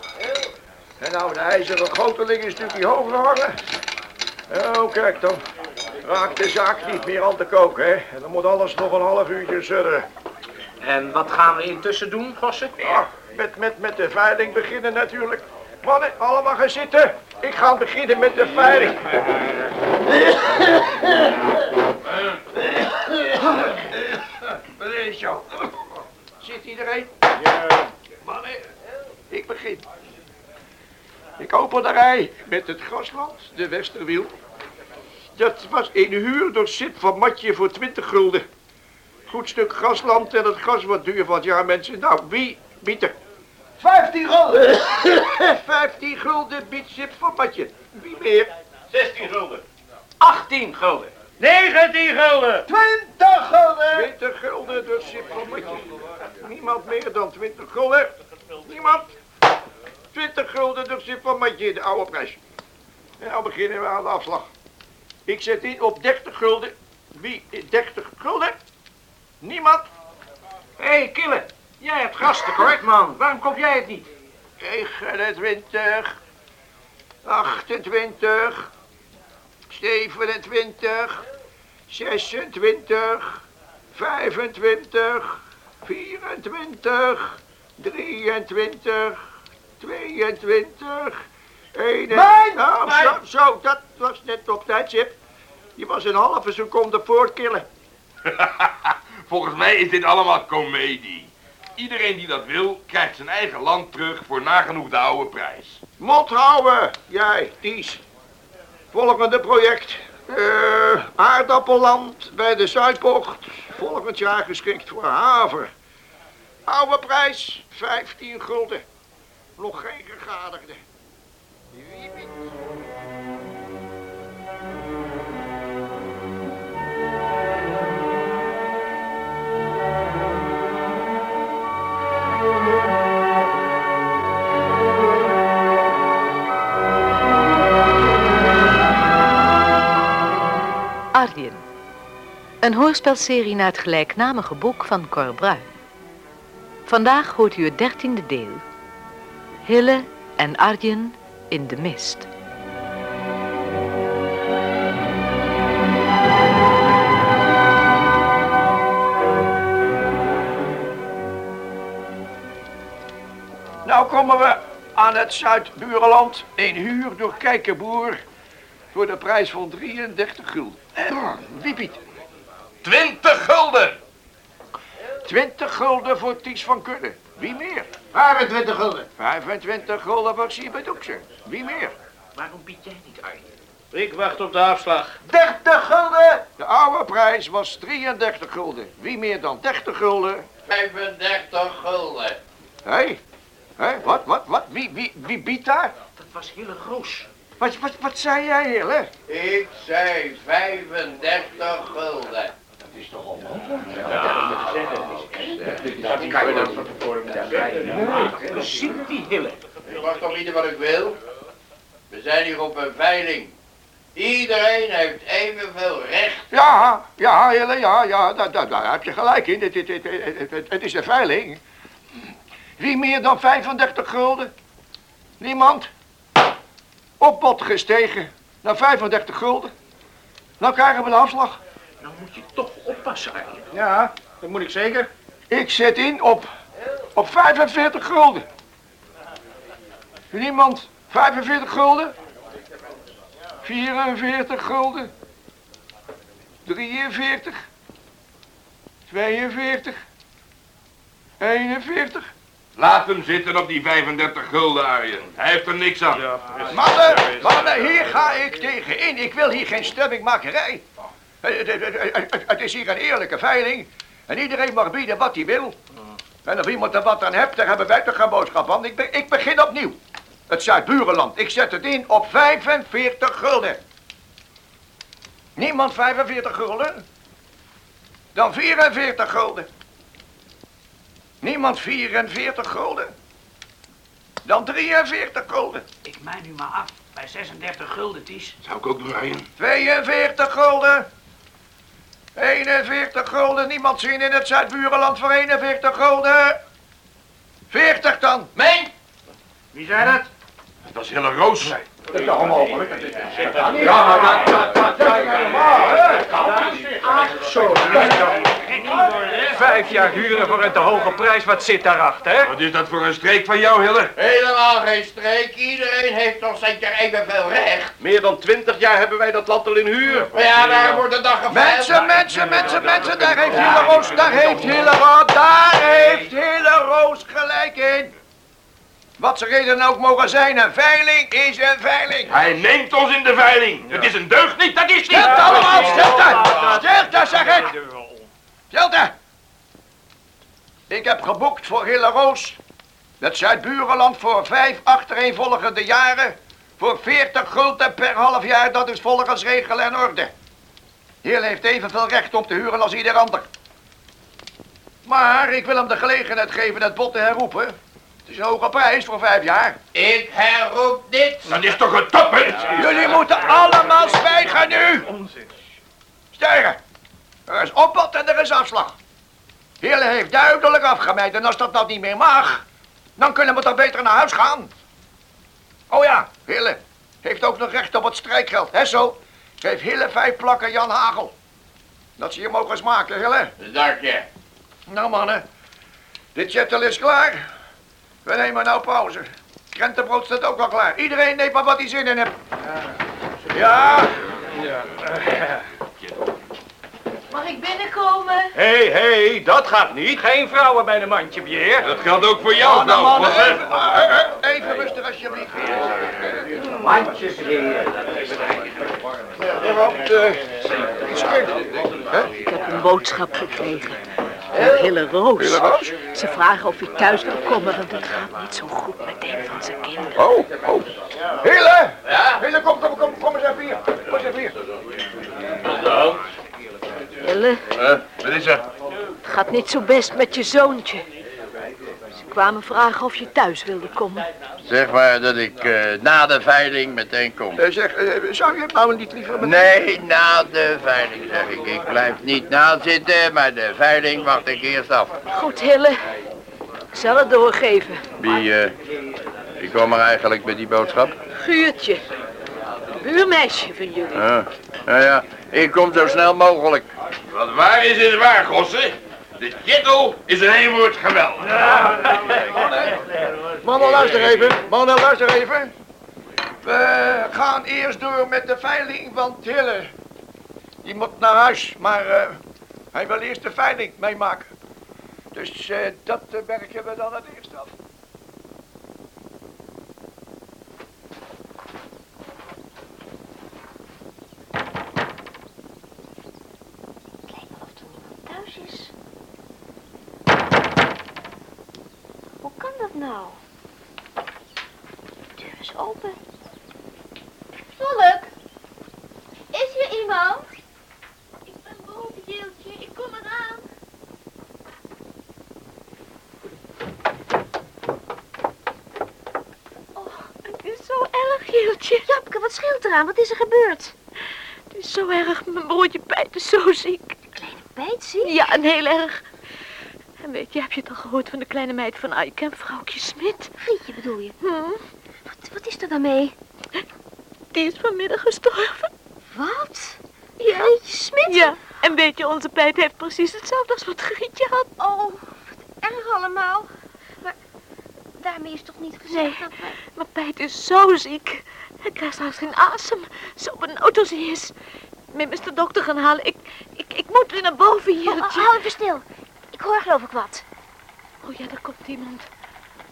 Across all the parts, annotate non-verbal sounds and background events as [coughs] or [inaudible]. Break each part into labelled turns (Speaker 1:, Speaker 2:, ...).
Speaker 1: Zo. En nou de ijzeren goteling een stukje hoger hangen. Oh, kijk dan. Raakt de zaak niet meer aan te koken, hè. En dan moet alles nog een half uurtje sudderen.
Speaker 2: En wat gaan we intussen doen, Gossen?
Speaker 1: Ja, met, met, met de veiling beginnen natuurlijk. Mannen, allemaal gaan zitten. Ik ga beginnen met de veiling. [coughs] Meneer. Zit iedereen? Ik begin. Ik open de rij met het grasland, de Westerwiel. Dat was in huur door Sip van Matje voor 20 gulden. Goed stuk grasland en het gras wat duur van het jaar, mensen. Nou, wie biedt er? 15 gulden! [coughs] 15 gulden biedt Sip van Matje. Wie meer?
Speaker 2: 16 gulden. 18 gulden. 19 gulden.
Speaker 1: 20 gulden! 20 gulden door Sip van Matje. Niemand meer dan 20 gulden. Niemand. 20 gulden Sip van Matje, de oude prijs. En nou beginnen we aan de afslag. Ik zet in op 30 gulden. Wie? 30 gulden? Niemand?
Speaker 2: Hé, hey, Kille. Jij hebt gasten, correct, man. Waarom koop jij het niet?
Speaker 1: 29, 28, 27, 26, 25, 24, 23, 22, 21.
Speaker 3: Mijn!
Speaker 1: Nou,
Speaker 3: Mijn!
Speaker 1: zo, zo, dat was net op tijd, Chip. Je was een halve seconde voor het killen. [laughs]
Speaker 4: Volgens mij is dit allemaal komedie. Iedereen die dat wil, krijgt zijn eigen land terug voor nagenoeg de oude prijs.
Speaker 1: Mot houden, jij, Ties. Volgende project. Eh, aardappelland bij de Zuidbocht. Volgend jaar geschikt voor haver. Oude prijs, 15 gulden. Nog geen gegadigde. Wie biedt?
Speaker 5: Arjen. Een hoorspelserie naar het gelijknamige boek van Cor. Vandaag hoort u het dertiende deel. Hille en Arjen in de mist.
Speaker 1: Nou komen we aan het Zuid-Burenland. Een huur door Kijkerboer. Voor de prijs van 33 gulden. Wie biedt?
Speaker 4: 20 gulden!
Speaker 1: 20 gulden voor Ties van Kudde. Wie meer?
Speaker 3: 25 gulden.
Speaker 1: 25 gulden voor Siebert Oekse. Wie meer?
Speaker 2: Waarom bied jij niet, Arjen?
Speaker 3: Ik wacht op de afslag.
Speaker 1: 30 gulden! De oude prijs was 33 gulden. Wie meer dan 30 gulden?
Speaker 6: 35 gulden.
Speaker 1: Hé? Hé, wat, wat, wat? Wie, wie, wie biedt daar?
Speaker 2: Dat was Hille Groos.
Speaker 1: Wat, wat, wat zei jij, Hille?
Speaker 6: Ik zei 35 gulden.
Speaker 2: Ziet die Hille.
Speaker 6: Ik mag toch niet wat ik wil? We zijn hier op een veiling. Iedereen heeft evenveel recht.
Speaker 1: Ja, ja, Hille, ja, ja, daar, daar, daar heb je gelijk in. Het, het, het, het, het- het is een veiling. Wie meer dan 35 gulden? Niemand? Op bod gestegen naar 35 gulden. Nou krijgen we de afslag.
Speaker 2: Nou moet je toch
Speaker 3: Ja, dat moet ik zeker.
Speaker 1: Ik zet in op, op 45 gulden. Niemand? 45 gulden? 44 gulden? 43? 42? 41?
Speaker 4: Laat hem zitten op die 35 gulden, Arjen. Hij heeft er niks aan.
Speaker 1: Mannen, mannen, hier ga ik tegenin. Ik wil hier geen stemmingmakerij. Het, het, het, het- het is hier een eerlijke veiling. En iedereen mag bieden wat hij wil. En of iemand er wat aan hebt, daar hebben wij toch geen boodschap van. Ik, be- ik begin opnieuw. Het Zuid-Burenland. Ik zet het in op 45 gulden. Niemand 45 gulden? Dan 44 gulden. Niemand 44 gulden? Dan 43 gulden.
Speaker 2: Ik mijn nu maar af bij 36 gulden, Ties.
Speaker 4: Zou ik ook doen, Arjen?
Speaker 1: 42 gulden. 41 gulden. Niemand zien in het Zuid-Burenland voor 41 gulden. 40 dan.
Speaker 6: Mijn!
Speaker 2: Wie zei dat?
Speaker 4: Dat is Hille Roos.
Speaker 2: Vijf jaar huren voor een te hoge prijs, wat zit daarachter, hè?
Speaker 4: Wat is dat voor een streek van jou, Hille?
Speaker 6: Helemaal geen streek. Iedereen heeft toch zeker evenveel recht.
Speaker 3: Meer dan twintig jaar hebben wij dat land al in huur.
Speaker 6: Maar ja, daar wordt de dag geveild.
Speaker 1: Mensen, mensen, mensen, mensen, daar heeft Hille Roos, daar heeft Hille Roos, daar heeft Hille Roos gelijk in. Wat ze reden ook mogen zijn, een veiling is een veiling.
Speaker 4: Hij neemt ons in de veiling. Het is een deugd niet, dat is niet.
Speaker 1: Stilte allemaal, stilte! Stilte, zeg ik! Stilte! Ik heb geboekt voor Hille Roos, het Zuid-Burenland, voor vijf achtereenvolgende jaren, voor 40 gulden per half jaar, dat is volgens regel en orde. Hille heeft evenveel recht om te huren als ieder ander. Maar ik wil hem de gelegenheid geven het bod te herroepen. Het is een hoge prijs voor vijf jaar.
Speaker 6: Ik herroep dit.
Speaker 4: Dat is toch een toppunt?
Speaker 1: Jullie moeten allemaal zwijgen nu! Stijgen! Er is opbod en er is afslag. Hille heeft duidelijk afgemeten en als dat nou niet meer mag, dan kunnen we toch beter naar huis gaan. Oh ja, Hille heeft ook nog recht op het strijkgeld, hè zo? Geef Hille vijf plakken Jan Hagel. Dat ze je mogen smaken, Hille.
Speaker 6: Dank je.
Speaker 1: Nou mannen, dit chattel is klaar. We nemen nou pauze. Krentenbrood staat ook al klaar. Iedereen neemt maar wat hij zin in heeft. Ja, [laughs]
Speaker 5: Mag ik binnenkomen?
Speaker 3: Hé, hé, hey, dat gaat niet.
Speaker 2: Geen vrouwen bij de mandje, Pierre.
Speaker 4: Dat geldt ook voor jou,
Speaker 1: nou,
Speaker 4: nou.
Speaker 1: mannen,
Speaker 4: Wat,
Speaker 1: even, eh, eh, even rustig alsjeblieft.
Speaker 2: Mandjes.
Speaker 1: Ja, want, eh.
Speaker 5: Ik heb een boodschap gekregen. Van Hille Roos.
Speaker 1: Hille Roos?
Speaker 5: Ze vragen of ik thuis wil komen, want het gaat niet zo goed met een van zijn kinderen.
Speaker 1: Oh, oh. Hille! Ja? Hille, kom, kom, kom, kom eens even hier. Kom eens even hier.
Speaker 5: Hille,
Speaker 4: wat is er?
Speaker 5: het gaat niet zo best met je zoontje. Ze kwamen vragen of je thuis wilde komen.
Speaker 6: Zeg maar dat ik eh, na de veiling meteen kom.
Speaker 1: Eh, zeg, eh, zou je het nou niet liever met...
Speaker 6: Nee, na de veiling zeg ik. Ik blijf niet nazitten, maar de veiling wacht ik eerst af.
Speaker 5: Goed, Hille. Ik zal het doorgeven.
Speaker 6: Wie, eh, wie kwam er eigenlijk met die boodschap?
Speaker 5: Guurtje. Buurmeisje van jullie.
Speaker 6: Ah, nou ja, ik kom zo snel mogelijk.
Speaker 4: Wat waar is, is waar, gossen. De kittel is in één woord geweldig.
Speaker 1: Mannen, luister even. Mannen, luister even. We gaan eerst door met de veiling van Hille. Die moet naar huis, maar eh, hij wil eerst de veiling meemaken. Dus eh, dat eh, werken we dan het eerst af.
Speaker 7: Hoe kan dat nou? De deur is open. Volk! Is hier iemand? Ik ben boven, Jeeltje. Ik kom eraan.
Speaker 5: Oh, het is zo erg, Jeeltje.
Speaker 7: Japke, wat scheelt eraan? Wat is er gebeurd?
Speaker 5: Het is zo erg. Mijn broertje Pijt is zo ziek. Ja, en heel erg. En weet je, heb je het al gehoord van de kleine meid van Aike en vrouwtje Smit?
Speaker 7: Grietje bedoel je?
Speaker 5: Hm?
Speaker 7: Wat, wat is er dan mee?
Speaker 5: Die is vanmiddag gestorven.
Speaker 7: Wat?
Speaker 5: Ja.
Speaker 7: Grietje Smit?
Speaker 5: Ja, en weet je, onze Pijt heeft precies hetzelfde als wat Grietje had.
Speaker 7: Oh, wat erg allemaal. Maar daarmee is toch niet gezegd
Speaker 5: Nee.
Speaker 7: dat we...
Speaker 5: Maar Pijt is zo ziek. Hij krijgt straks geen asem. Zo benauwd als hij is. Met Mr. Dokter gaan halen. Ik, ik, ik moet weer naar boven,
Speaker 7: Oh,
Speaker 5: Jeeltje.
Speaker 7: hou even stil. Ik hoor geloof ik wat.
Speaker 5: Oh ja, daar komt iemand.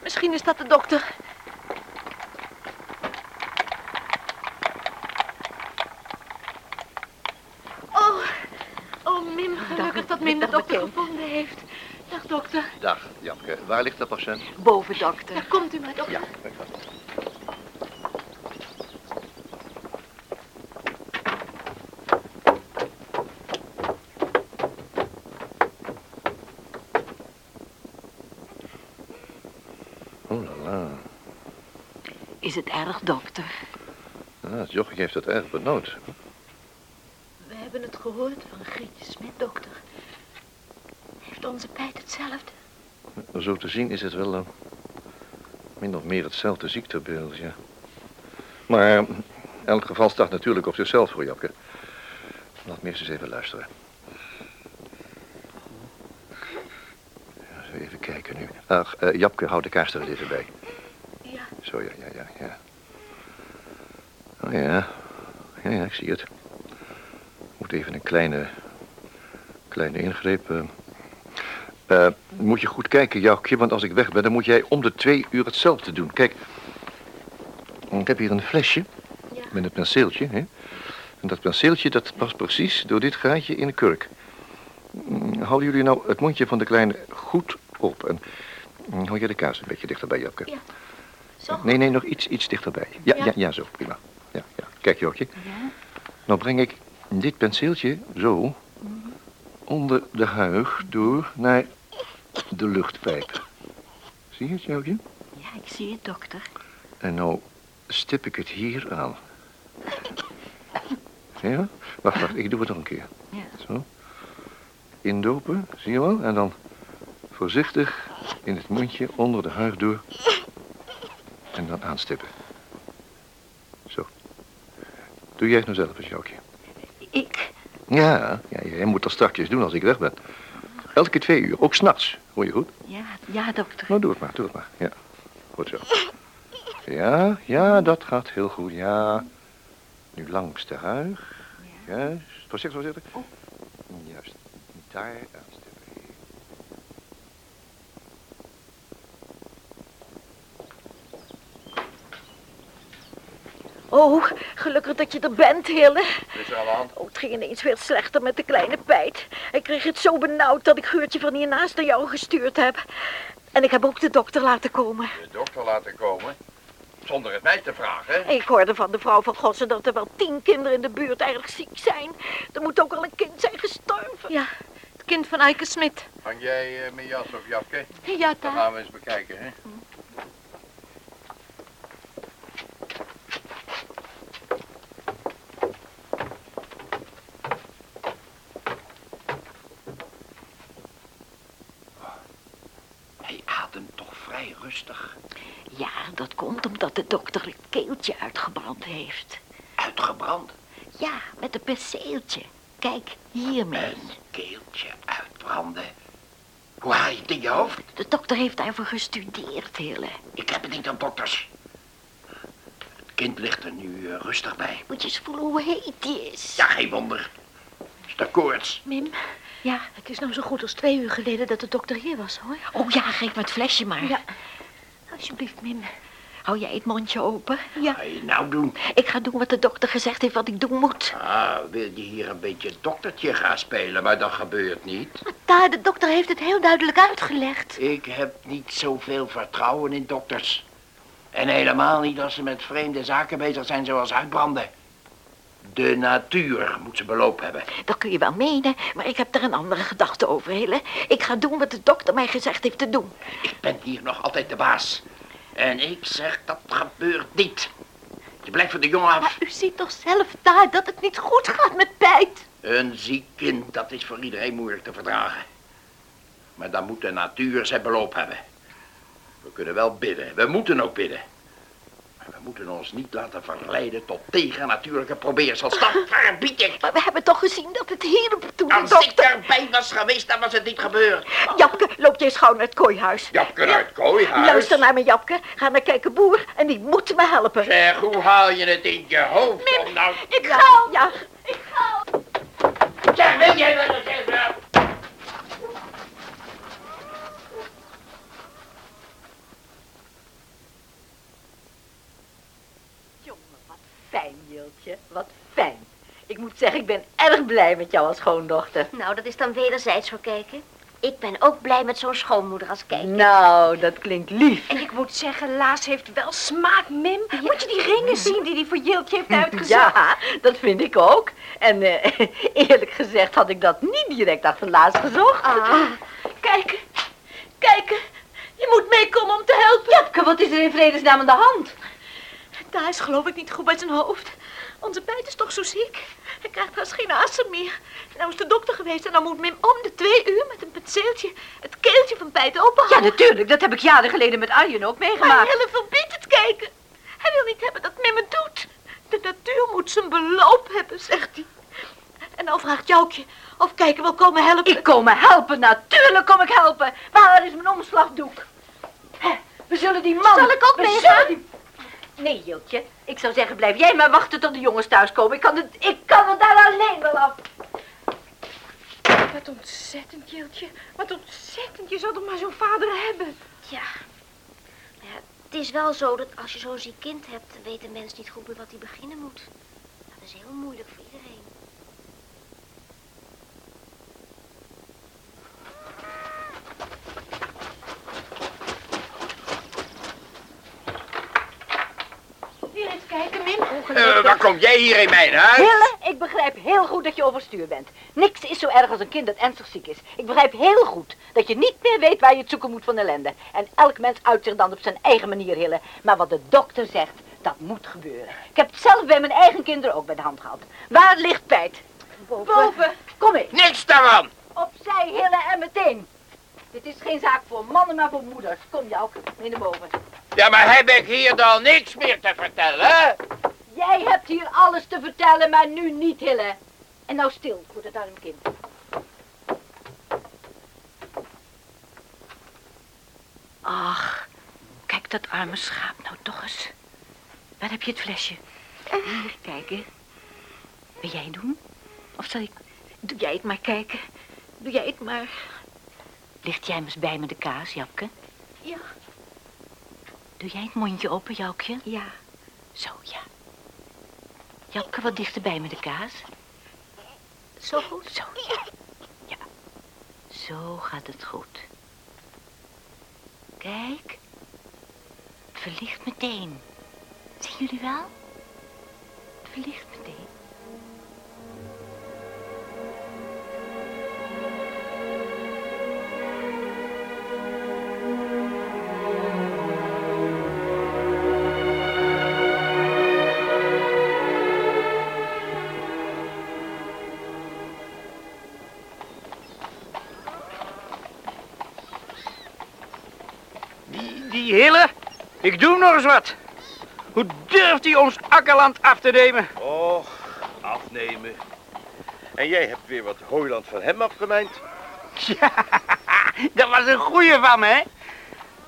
Speaker 5: Misschien is dat de dokter. Oh, oh Mim, gelukkig dat Mim de dokter gevonden heeft. Dag dokter.
Speaker 3: Dag, Japke. Waar ligt de patiënt?
Speaker 5: Boven dokter. Daar komt u maar dokter.
Speaker 3: Oh
Speaker 5: Is het erg dokter?
Speaker 3: Ah, het jochie heeft het erg benauwd.
Speaker 5: We hebben het gehoord van Grietje Smit, dokter. Heeft onze Pijt hetzelfde?
Speaker 3: Zo te zien is het wel... min of meer hetzelfde ziektebeeld, ja. Maar elk geval staat natuurlijk op zichzelf voor Japke. Laat me eerst eens even luisteren. Ja, zo even kijken nu. Ach, eh, Japke, houd de kaars er even bij. Zo, ja, ja, ja, ja. Oh ja. Ja, ja, ik zie het. Moet even een kleine, kleine ingreep. eh. Eh, moet je goed kijken, Joukje, want als ik weg ben, dan moet jij om de twee uur hetzelfde doen. Kijk, ik heb hier een flesje
Speaker 7: Ja.
Speaker 3: met een penseeltje. Hè? En dat penseeltje, dat past precies door dit gaatje in de kurk. Mm, Houden jullie nou het mondje van de kleine goed op. En mm, hou jij de kaas een beetje dichterbij, Japke.
Speaker 7: Ja. Zo.
Speaker 3: Nee, nee, nog iets, iets dichterbij. Ja, ja,
Speaker 7: Ja.
Speaker 3: ja, zo, prima. Ja, ja. Kijk, Jookje. Nou breng ik dit penseeltje zo onder de huig door naar de luchtpijp. Zie je het, Jookje?
Speaker 5: Ja, ik zie het, dokter.
Speaker 3: En nou stip ik het hier aan. Ja? Wacht, wacht, ik doe het nog een keer.
Speaker 5: Ja.
Speaker 3: Zo. Indopen, zie je wel? En dan voorzichtig in het mondje onder de huig door. En dan aanstippen. Zo. Doe jij het nou zelf eens, Joukje.
Speaker 5: Ik?
Speaker 3: Ja, ja, jij moet dat straks doen als ik weg ben. Elke twee uur, ook s'nachts. Hoor je goed?
Speaker 5: Ja, ja, dokter.
Speaker 3: Nou, doe het maar, doe het maar. Ja, goed zo. Ja, ja, dat gaat heel goed, ja. Nu langs de huig. Juist. Voorzichtig, voorzichtig. Juist. Daar
Speaker 8: Oh, gelukkig dat je er bent, Hille.
Speaker 9: Wat is er aan de hand?
Speaker 8: Oh, het ging ineens weer slechter met de kleine pijt. Ik kreeg het zo benauwd dat ik Geurtje van hiernaast naar jou gestuurd heb. En ik heb ook de dokter laten komen.
Speaker 9: De dokter laten komen? Zonder het mij te vragen.
Speaker 8: Ik hoorde van de vrouw van Gossen dat er wel tien kinderen in de buurt eigenlijk ziek zijn. Er moet ook al een kind zijn gestorven.
Speaker 5: Ja, het kind van Eike Smit.
Speaker 9: Hang jij eh, mijn jas op, Japke?
Speaker 5: Ja,
Speaker 9: Dan
Speaker 5: daar.
Speaker 9: gaan we eens bekijken, hè? Hij ademt rustig.
Speaker 8: Ja, dat komt omdat de dokter het keeltje uitgebrand heeft.
Speaker 9: Uitgebrand.
Speaker 8: Ja, met een perceeltje. Kijk, hiermee.
Speaker 9: Een keeltje uitbranden. Hoe haal je het in je hoofd?
Speaker 8: De dokter heeft daarvoor gestudeerd, Hille.
Speaker 9: Ik heb het niet aan dokters. Het kind ligt er nu eh, rustig bij.
Speaker 8: Moet je eens voelen hoe heet die is.
Speaker 9: Ja, geen wonder. Is de koorts.
Speaker 8: Mim?
Speaker 5: Ja, het is nou zo goed als twee uur geleden dat de dokter hier was, hoor.
Speaker 8: Oh ja, geef me het flesje maar.
Speaker 5: Ja. Alsjeblieft, Mim.
Speaker 8: Hou jij het mondje open?
Speaker 5: Ja.
Speaker 9: Ga je nou doen?
Speaker 8: Ik ga doen wat de dokter gezegd heeft wat ik doen moet.
Speaker 9: Ah, wil je hier een beetje doktertje gaan spelen, maar dat gebeurt niet. [laughs]
Speaker 5: Daar, de dokter heeft het heel duidelijk uitgelegd.
Speaker 9: Ik heb niet zoveel vertrouwen in dokters. En helemaal niet als ze met vreemde zaken bezig zijn zoals uitbranden. De natuur moet ze beloop hebben.
Speaker 8: Dat kun je wel menen, maar ik heb er een andere gedachte over, Hille. Ik ga doen wat de dokter mij gezegd heeft te doen.
Speaker 9: Ik ben hier nog altijd de baas. En ik zeg dat gebeurt niet. Je blijft van de jongen af.
Speaker 5: Maar u ziet toch zelf daar dat het niet goed gaat met Pijt?
Speaker 9: Een ziek kind, dat is voor iedereen moeilijk te verdragen. Maar dan moet de natuur zijn beloop hebben. We kunnen wel bidden, we moeten ook bidden. We moeten ons niet laten verleiden tot tegennatuurlijke probeersels. Dat [laughs] verbied ik.
Speaker 8: Maar we hebben toch gezien dat het hielp toen de
Speaker 9: Als ik erbij was geweest, dan was het niet gebeurd.
Speaker 8: Japke, loop je eens gauw naar het kooihuis.
Speaker 9: Japke uit het kooihuis.
Speaker 8: Luister naar me, Japke. Ga naar kijken boer en die moet me helpen.
Speaker 9: Zeg, hoe haal je het in je hoofd om nou...
Speaker 8: Ik ga. Ja.
Speaker 9: Zeg, weet jij wat ik zeg?
Speaker 8: Jongen, wat Wat fijn. Ik moet zeggen, ik ben erg blij met jou als schoondochter.
Speaker 7: Nou, dat is dan wederzijds voor kijken. Ik ben ook blij met zo'n schoonmoeder als kijk.
Speaker 8: Nou, dat klinkt lief.
Speaker 5: En ik moet zeggen, Laas heeft wel smaak, Mim. Moet je die ringen zien die hij voor Jiltje heeft uitgezocht?
Speaker 8: Ja, dat vind ik ook. En eh, [laughs] eerlijk gezegd had ik dat niet direct achter Laas gezocht.
Speaker 5: Ah, kijk, kijk, je moet meekomen om te helpen.
Speaker 8: Japke, wat is er in vredesnaam aan de hand?
Speaker 5: Daar is geloof ik niet goed bij zijn hoofd. Onze Pijt is toch zo ziek? Hij krijgt haast geen asem meer. Nou is de dokter geweest en dan moet Mim om de twee uur met een penseeltje het keeltje van Pijt
Speaker 10: Ja,
Speaker 5: openhouden.
Speaker 10: natuurlijk. Dat heb ik jaren geleden met Arjen ook
Speaker 5: Maar
Speaker 10: meegemaakt.
Speaker 5: Hille verbiedt het kijken. Hij wil niet hebben dat Mim het doet. De natuur moet zijn beloop hebben, zegt hij. En dan vraagt Joukje of kijken wil komen helpen.
Speaker 10: Ik kom me helpen, natuurlijk kom ik helpen. Waar is mijn omslagdoek? We zullen die man...
Speaker 5: Zal ik ook meegaan?
Speaker 10: Nee, Jiltje. Ik zou zeggen, blijf jij maar wachten tot de jongens thuiskomen. Ik kan het, ik kan het daar alleen wel af.
Speaker 5: Wat ontzettend, Jiltje. Wat ontzettend. Je zou toch maar zo'n vader hebben.
Speaker 7: Ja. ja. Het is wel zo dat als je zo'n ziek kind hebt, dan weet de mens niet goed met wat hij beginnen moet. Dat is heel moeilijk voor iedereen.
Speaker 5: Hier eens kijken, Mim.
Speaker 6: Eh, waar kom jij hier in mijn huis?
Speaker 10: Hille, ik begrijp heel goed dat je overstuur bent. Niks is zo erg als een kind dat ernstig ziek is. Ik begrijp heel goed dat je niet meer weet waar je het zoeken moet van ellende. En elk mens uit zich dan op zijn eigen manier, Hille. Maar wat de dokter zegt, dat moet gebeuren. Ik heb het zelf bij mijn eigen kinderen ook bij de hand gehad. Waar ligt Pijt? Boven.
Speaker 5: Boven.
Speaker 10: Kom mee.
Speaker 6: Niks daarvan.
Speaker 10: Opzij, Hille, en meteen. Dit is geen zaak voor mannen, maar voor moeders. Kom, jou, mee naar boven.
Speaker 6: Ja, maar heb ik hier dan niks meer te vertellen?
Speaker 10: Jij hebt hier alles te vertellen, maar nu niet, Hille. En nou stil voor dat arme kind. Ach, kijk dat arme schaap nou toch eens. Waar heb je het flesje? Hier, kijken. Wil jij het doen? Of zal ik...
Speaker 5: Doe jij het maar kijken. Doe jij het maar.
Speaker 10: Licht jij eens bij me de kaas, Japke?
Speaker 5: Ja.
Speaker 10: Doe jij het mondje open, Joukje?
Speaker 5: Ja.
Speaker 10: Zo, ja. Japke, wat dichterbij met de kaas.
Speaker 5: Zo goed.
Speaker 10: Zo, ja. Ja. Zo gaat het goed. Kijk. Het verlicht meteen. Zien jullie wel? Het verlicht meteen.
Speaker 2: Die, Hille, ik doe nog eens wat. Hoe durft hij ons akkerland af te nemen?
Speaker 11: Och, afnemen. En jij hebt weer wat hooiland van hem afgemijnd.
Speaker 2: Ja, [laughs] dat was een goeie van me, hè?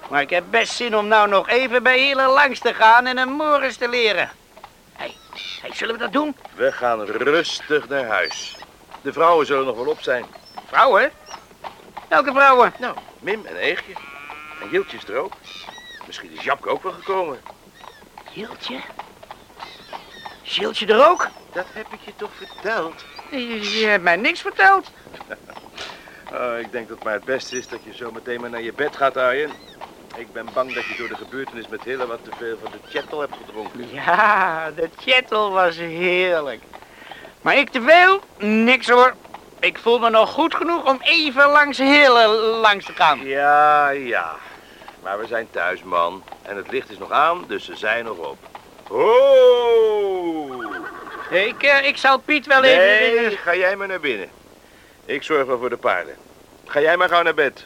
Speaker 2: Maar ik heb best zin om nou nog even bij Hille langs te gaan en een Morris te leren. Hé, hey, zullen we dat doen?
Speaker 11: We gaan rustig naar huis. De vrouwen zullen nog wel op zijn.
Speaker 2: Vrouwen? Welke vrouwen?
Speaker 11: Nou, Mim en Eegje. En Hieltje is er ook. Misschien is Japke ook wel gekomen.
Speaker 2: Jiltje? Jiltje er ook?
Speaker 11: Dat heb ik je toch verteld?
Speaker 2: Je, je hebt mij niks verteld. [laughs]
Speaker 11: Oh, ik denk dat het maar het beste is dat je zo meteen maar naar je bed gaat, Arjen. Ik ben bang dat je door de gebeurtenis met Hille wat te veel van de chattel hebt gedronken.
Speaker 2: Ja, de chattel was heerlijk. Maar ik te veel? Niks hoor. Ik voel me nog goed genoeg om even langs Hille langs te gaan.
Speaker 11: Ja, ja. Maar we zijn thuis, man. En het licht is nog aan, dus ze zijn nog op. Ho!
Speaker 2: Ik, eh, ik zal Piet wel even...
Speaker 11: Nee, ga jij maar naar binnen. Ik zorg wel voor de paarden. Ga jij maar gauw naar bed.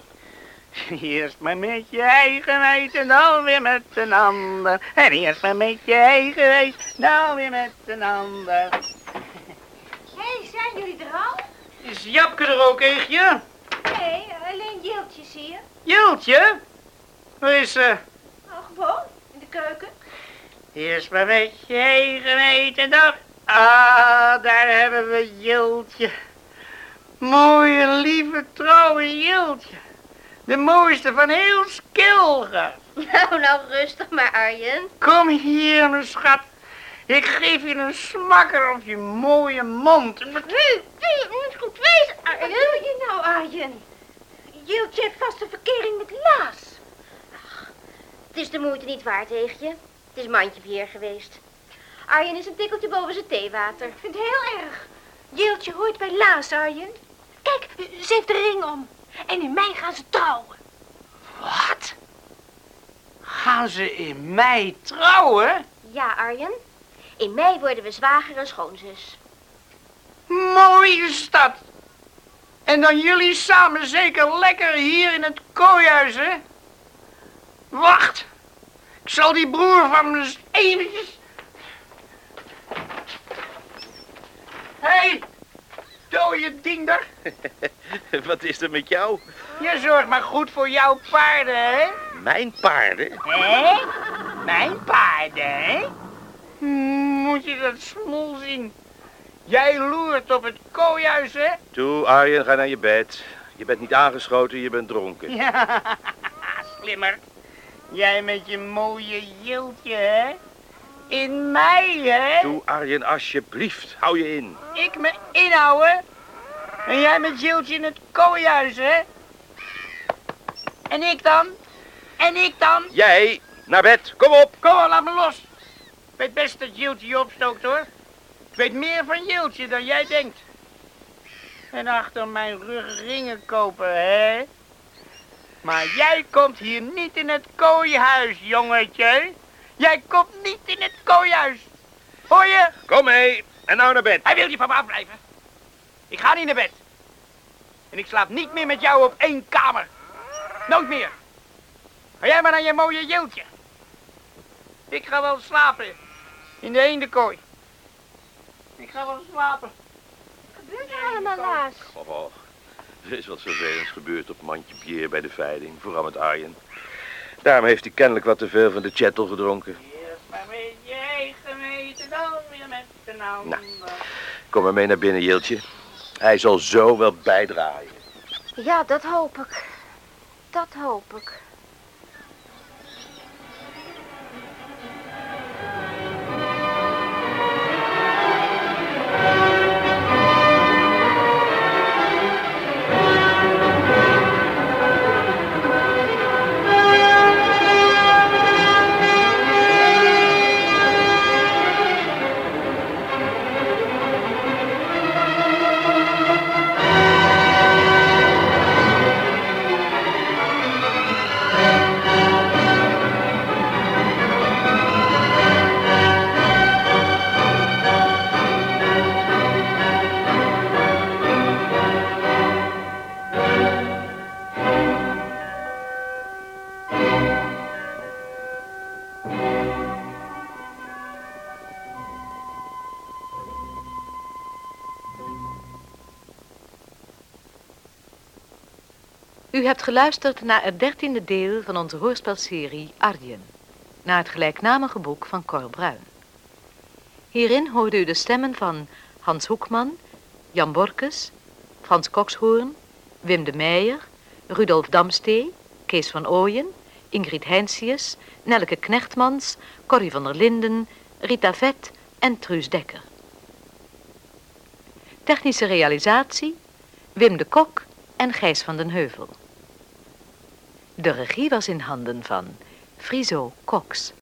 Speaker 11: [laughs]
Speaker 2: Eerst maar met je eigen wijs en dan weer met een ander. En eerst maar met je eigen wijs, dan weer met een ander.
Speaker 7: Hé, hey, zijn jullie er al?
Speaker 2: Is Japke er ook, Eegje?
Speaker 7: Nee, alleen Jiltjes hier.
Speaker 2: Jultje? Waar is ze?
Speaker 7: Oh, gewoon, in de keuken.
Speaker 2: Eerst maar met je dan. Ah, daar hebben we Jiltje. Mooie, lieve, trouwe Jiltje. De mooiste van heel Skilga. [laughs]
Speaker 7: Nou, nou, rustig maar, Arjen.
Speaker 2: Kom hier, mijn schat. Ik geef je een smakker op je mooie mond.
Speaker 7: Nee, nee, je moet goed wezen, Arjen. Wat doe je nou, Arjen? Jiltje heeft vast een verkering met Laas. Ach, het is de moeite niet waard, Eegje. Het is mandjebeheer geweest. Arjen is een tikkeltje boven zijn theewater. Ik vind het heel erg. Jiltje hoort bij Laas, Arjen. Kijk, ze heeft de ring om. En in mei gaan ze trouwen.
Speaker 2: Wat? Gaan ze in mei trouwen?
Speaker 7: Ja, Arjen. In mei worden we zwager en schoonzus.
Speaker 2: Mooie stad. En dan jullie samen zeker lekker hier in het kooihuis, hè? Wacht. Ik zal die broer van me eens eventjes... Hé, hey, dode diender. [laughs]
Speaker 11: Wat is er met jou?
Speaker 2: Je zorgt maar goed voor jouw paarden, hè?
Speaker 11: Mijn paarden?
Speaker 2: Hé? Mijn paarden, hè? Moet je dat smoel zien? Jij loert op het kooihuis, hè?
Speaker 11: Toe, Arjen, ga naar je bed. Je bent niet aangeschoten, je bent dronken.
Speaker 2: Ja, [laughs] slimmer. Jij met je mooie jiltje, hè? In mij, hè?
Speaker 11: Toe, Arjen, alsjeblieft. Hou je in.
Speaker 2: Ik me inhouden. En jij met Jiltje in het kooihuis, hè? En ik dan? En ik dan?
Speaker 11: Jij, naar bed. Kom op.
Speaker 2: Kom laat me los. Ik weet best dat Jiltje je opstookt, hoor. Ik weet meer van Jiltje dan jij denkt. En achter mijn rug ringen kopen, hè? Maar jij komt hier niet in het kooihuis, jongetje. Jij komt niet in het kooihuis. Hoor je?
Speaker 11: Kom mee. En nou naar bed.
Speaker 2: Hij wil je van me afblijven. Ik ga niet naar bed. En ik slaap niet meer met jou op één kamer. Nooit meer. Ga jij maar naar je mooie jeeltje. Ik ga wel slapen. In de eendenkooi. Ik ga wel slapen.
Speaker 7: Wat gebeurt er allemaal, Laas?
Speaker 11: Och. Er is wat vervelends gebeurd op Mandje Pierre bij de veiling. Vooral met Arjen. Daarom heeft hij kennelijk wat te veel van de chattel gedronken.
Speaker 2: Eerst maar met je eigen dan weer met de naam.
Speaker 11: Nou. Kom maar mee naar binnen, Jiltje. Hij zal zo wel bijdraaien.
Speaker 7: Ja, dat hoop ik. Dat hoop ik.
Speaker 12: U hebt geluisterd naar het dertiende deel van onze hoorspelserie Arjen, naar het gelijknamige boek van Cor Bruin. Hierin hoorde u de stemmen van Hans Hoekman, Jan Borkes, Frans Kokshoorn, Wim de Meijer, Rudolf Damstee, Kees van Ooyen, Ingrid Heinsius, Nelke Knechtmans, Corrie van der Linden, Rita Vet en Truus Dekker. Technische realisatie, Wim de Kok en Gijs van den Heuvel. De regie was in handen van Friso Cox.